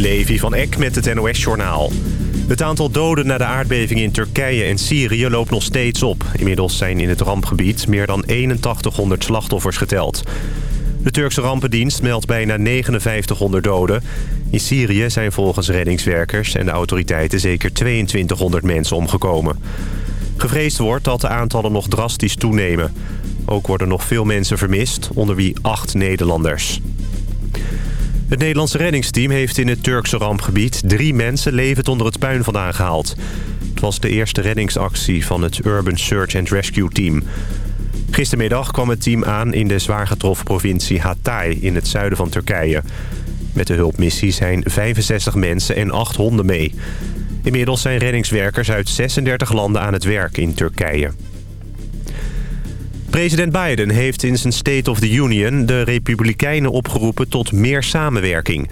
Levi van Eck met het NOS-journaal. Het aantal doden na de aardbeving in Turkije en Syrië loopt nog steeds op. Inmiddels zijn in het rampgebied meer dan 8100 slachtoffers geteld. De Turkse rampendienst meldt bijna 5900 doden. In Syrië zijn volgens reddingswerkers en de autoriteiten zeker 2200 mensen omgekomen. Gevreesd wordt dat de aantallen nog drastisch toenemen. Ook worden nog veel mensen vermist, onder wie acht Nederlanders. Het Nederlandse reddingsteam heeft in het Turkse rampgebied... drie mensen levend onder het puin vandaan gehaald. Het was de eerste reddingsactie van het Urban Search and Rescue Team. Gistermiddag kwam het team aan in de zwaar getroffen provincie Hatay... in het zuiden van Turkije. Met de hulpmissie zijn 65 mensen en 8 honden mee. Inmiddels zijn reddingswerkers uit 36 landen aan het werk in Turkije. President Biden heeft in zijn State of the Union de Republikeinen opgeroepen tot meer samenwerking.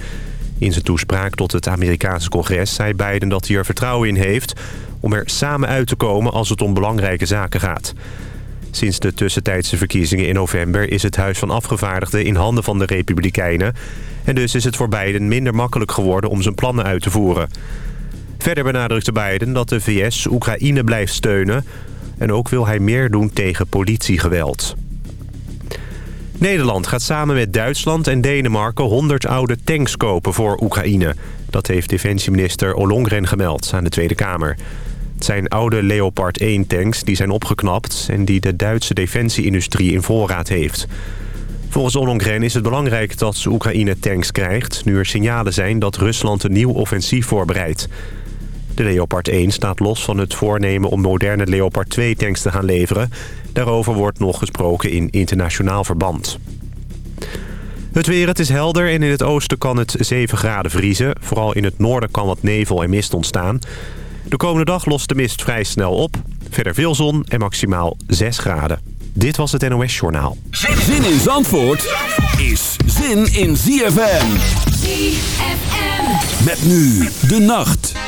In zijn toespraak tot het Amerikaanse congres zei Biden dat hij er vertrouwen in heeft... om er samen uit te komen als het om belangrijke zaken gaat. Sinds de tussentijdse verkiezingen in november is het Huis van Afgevaardigden in handen van de Republikeinen... en dus is het voor Biden minder makkelijk geworden om zijn plannen uit te voeren. Verder benadrukte Biden dat de VS Oekraïne blijft steunen... En ook wil hij meer doen tegen politiegeweld. Nederland gaat samen met Duitsland en Denemarken 100 oude tanks kopen voor Oekraïne. Dat heeft defensieminister Ollongren gemeld aan de Tweede Kamer. Het zijn oude Leopard 1 tanks die zijn opgeknapt... en die de Duitse defensieindustrie in voorraad heeft. Volgens Ollongren is het belangrijk dat Oekraïne tanks krijgt... nu er signalen zijn dat Rusland een nieuw offensief voorbereidt. De Leopard 1 staat los van het voornemen om moderne Leopard 2 tanks te gaan leveren. Daarover wordt nog gesproken in internationaal verband. Het weer, het is helder en in het oosten kan het 7 graden vriezen. Vooral in het noorden kan wat nevel en mist ontstaan. De komende dag lost de mist vrij snel op. Verder veel zon en maximaal 6 graden. Dit was het NOS Journaal. Zin in Zandvoort is zin in ZFM. ZFM. Met nu de nacht.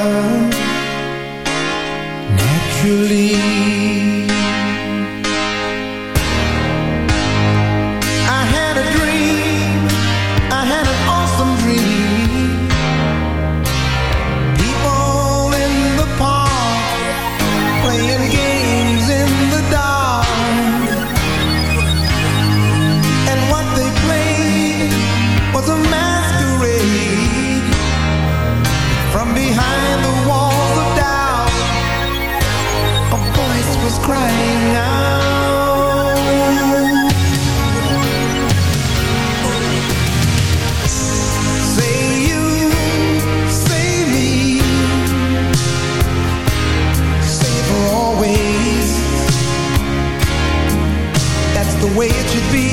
way it should be.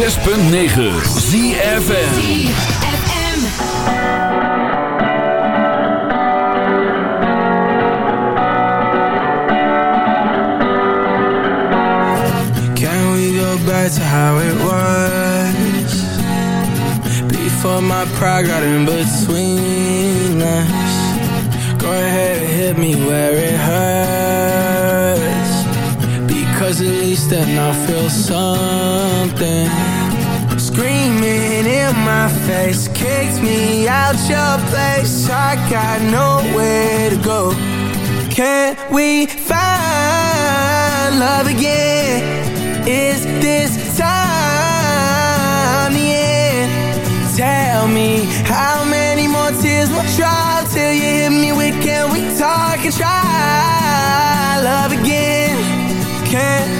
106.9 ZFM back to how it was? Before my pride got in between us. Go ahead and hit me where it hurts. Because at least then I'll feel something place Kicked me out your place I got nowhere to go Can we find love again? Is this time the end? Tell me how many more tears will drop Till you hit me with can we talk and try Love again? Can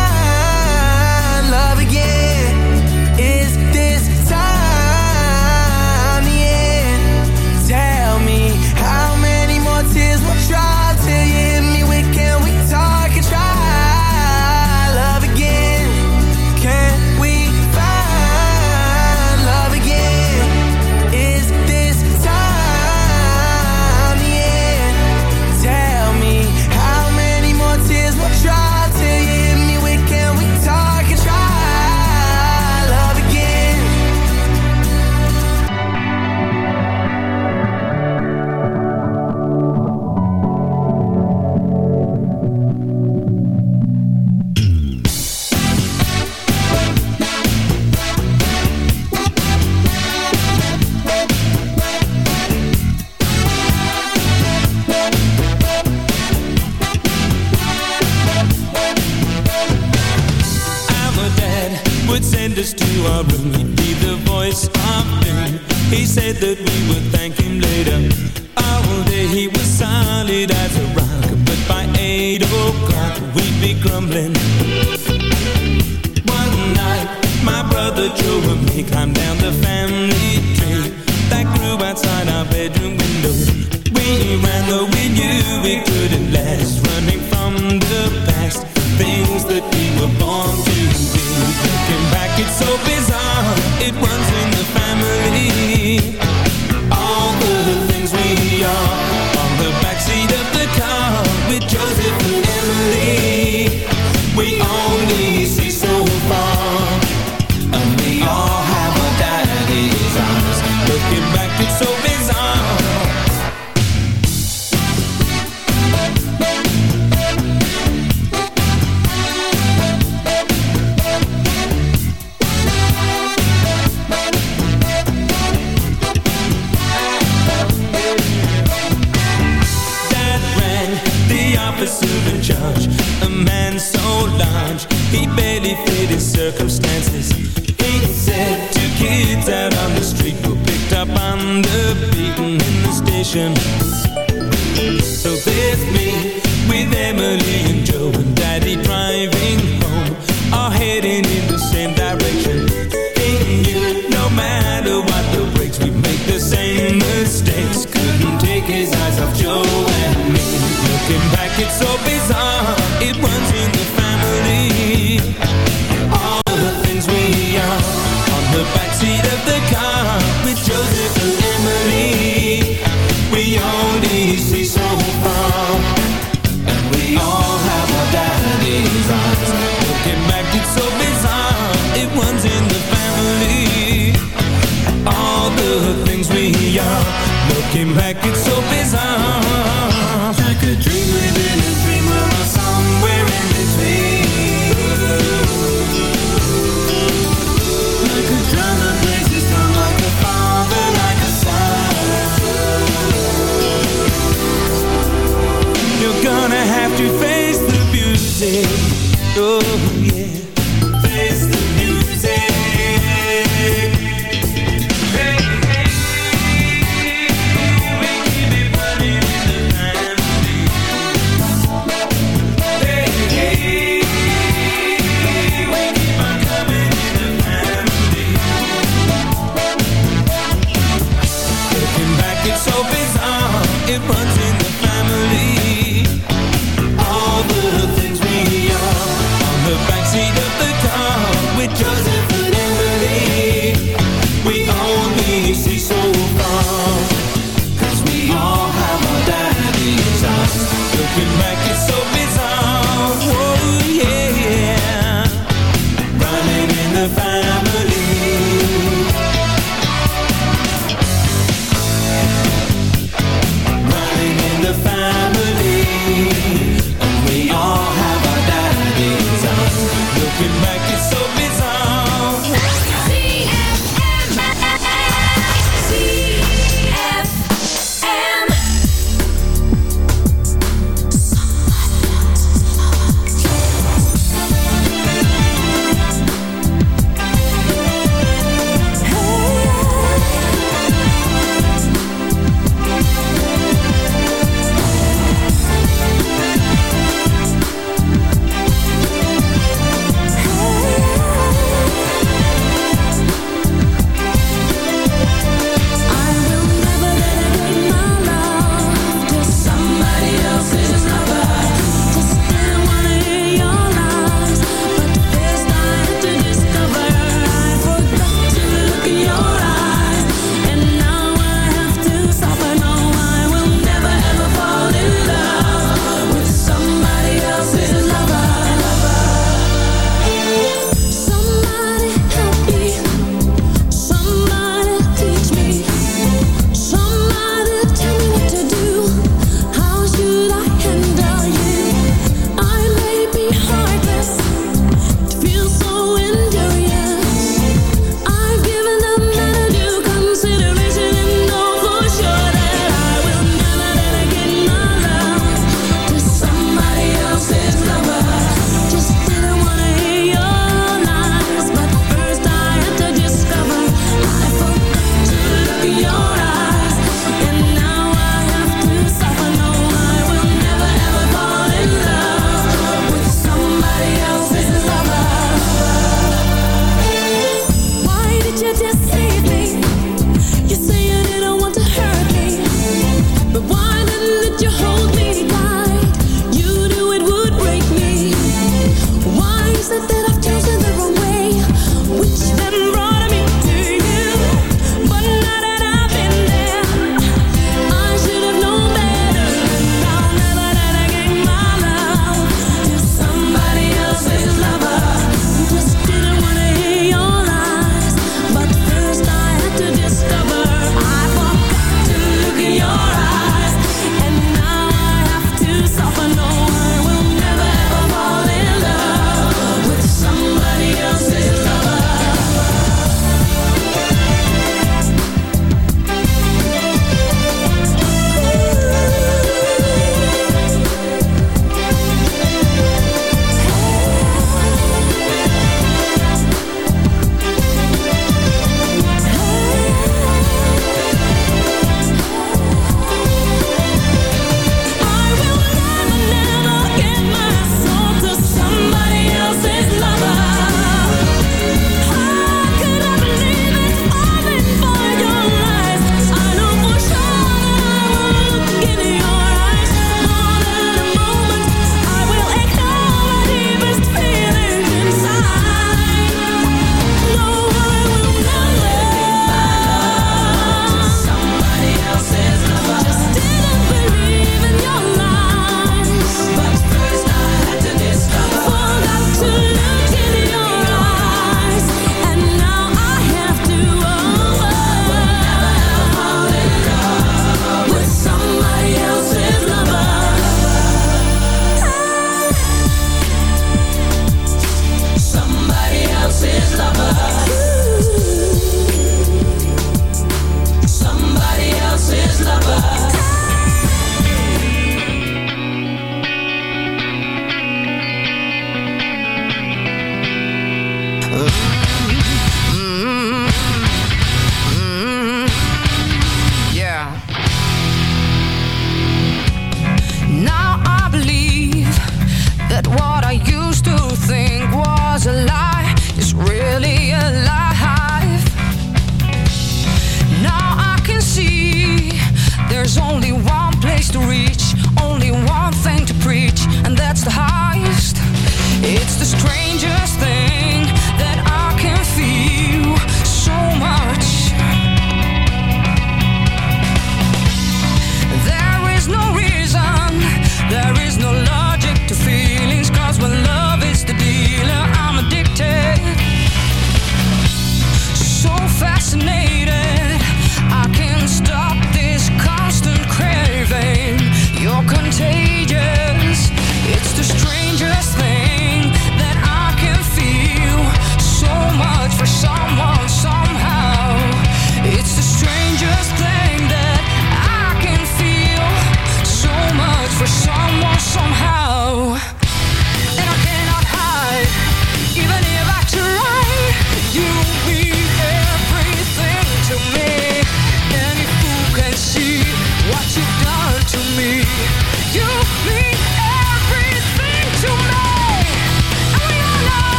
comunisis